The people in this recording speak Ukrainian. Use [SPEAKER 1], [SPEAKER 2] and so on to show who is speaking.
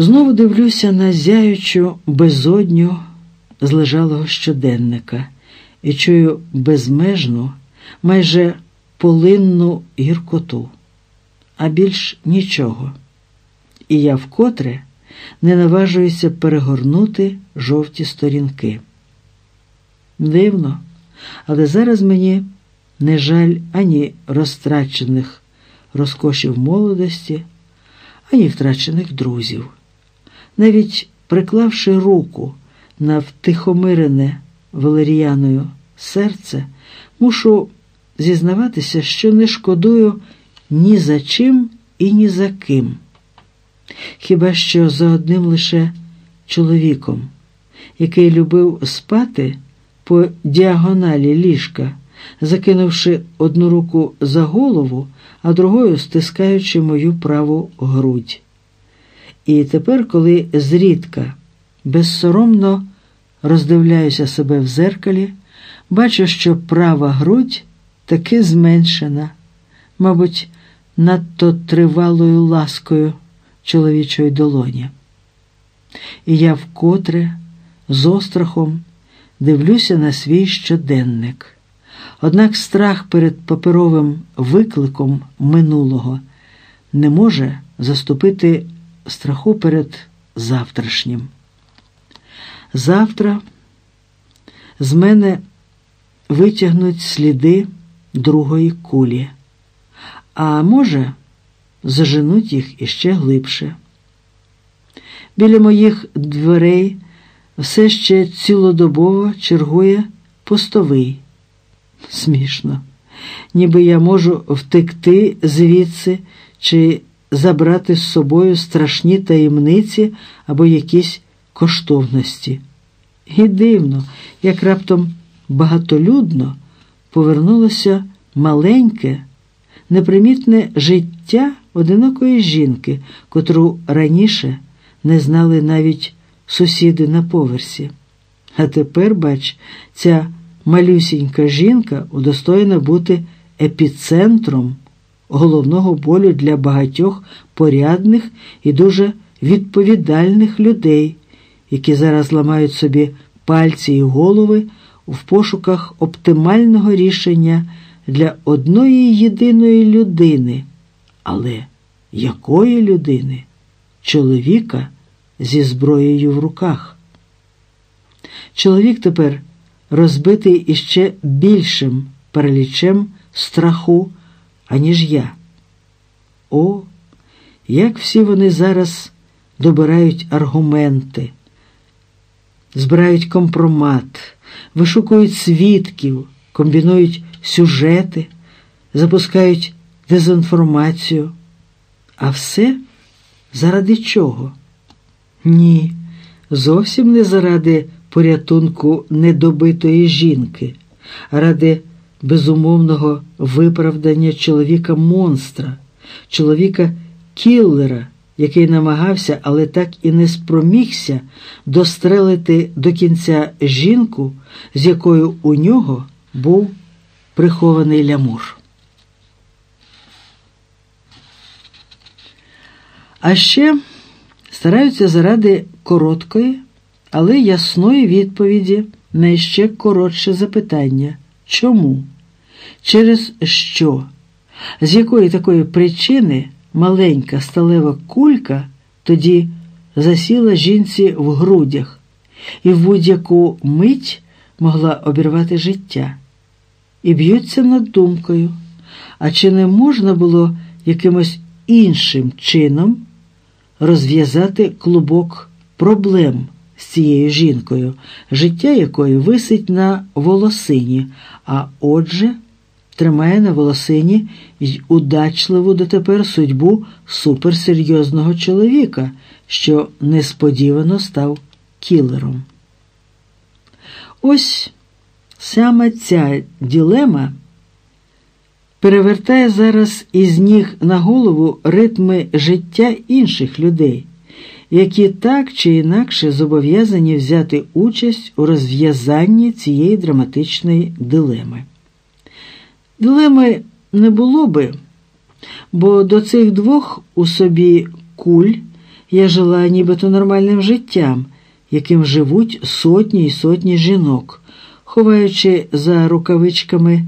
[SPEAKER 1] Знову дивлюся на зяючу безодню злежалого щоденника і чую безмежну, майже полинну гіркоту, а більш нічого. І я вкотре не наважуюся перегорнути жовті сторінки. Дивно, але зараз мені не жаль ані розтрачених розкошів молодості, ані втрачених друзів. Навіть приклавши руку на втихомирене Валеріаною серце, мушу зізнаватися, що не шкодую ні за чим і ні за ким. Хіба що за одним лише чоловіком, який любив спати по діагоналі ліжка, закинувши одну руку за голову, а другою стискаючи мою праву грудь. І тепер, коли зрідка, безсоромно роздивляюся себе в зеркалі, бачу, що права грудь таки зменшена, мабуть, надто тривалою ласкою чоловічої долоні. І я вкотре з острахом дивлюся на свій щоденник. Однак страх перед паперовим викликом минулого не може заступити страху перед завтрашнім. Завтра з мене витягнуть сліди другої кулі, а може, заженуть їх іще глибше. Біля моїх дверей все ще цілодобово чергує постовий. Смішно, ніби я можу втекти звідси чи забрати з собою страшні таємниці або якісь коштовності. І дивно, як раптом багатолюдно повернулося маленьке, непримітне життя одинокої жінки, котру раніше не знали навіть сусіди на поверсі. А тепер, бач, ця малюсінька жінка удостоєна бути епіцентром головного болю для багатьох порядних і дуже відповідальних людей, які зараз ламають собі пальці і голови в пошуках оптимального рішення для одної єдиної людини. Але якої людини? Чоловіка зі зброєю в руках. Чоловік тепер розбитий іще більшим паралічем страху, аніж я. О, як всі вони зараз добирають аргументи, збирають компромат, вишукують свідків, комбінують сюжети, запускають дезінформацію. А все заради чого? Ні, зовсім не заради порятунку недобитої жінки, а ради безумовного виправдання чоловіка монстра, чоловіка кіллера, який намагався, але так і не спромігся дострелити до кінця жінку, з якою у нього був прихований лямур. А ще стараються заради короткої, але ясної відповіді на ще коротше запитання чому? Через що? З якої такої причини маленька сталева кулька тоді засіла жінці в грудях і в будь-яку мить могла обірвати життя? І б'ються над думкою, а чи не можна було якимось іншим чином розв'язати клубок проблем з цією жінкою, життя якої висить на волосині, а отже, тримає на волосині й удачливу дотепер судьбу суперсерйозного чоловіка, що несподівано став кілером. Ось саме ця ділема перевертає зараз із ніг на голову ритми життя інших людей, які так чи інакше зобов'язані взяти участь у розв'язанні цієї драматичної дилеми. Дилеми не було би, бо до цих двох у собі куль Я жила нібито нормальним життям, яким живуть сотні й сотні жінок, ховаючи за рукавичками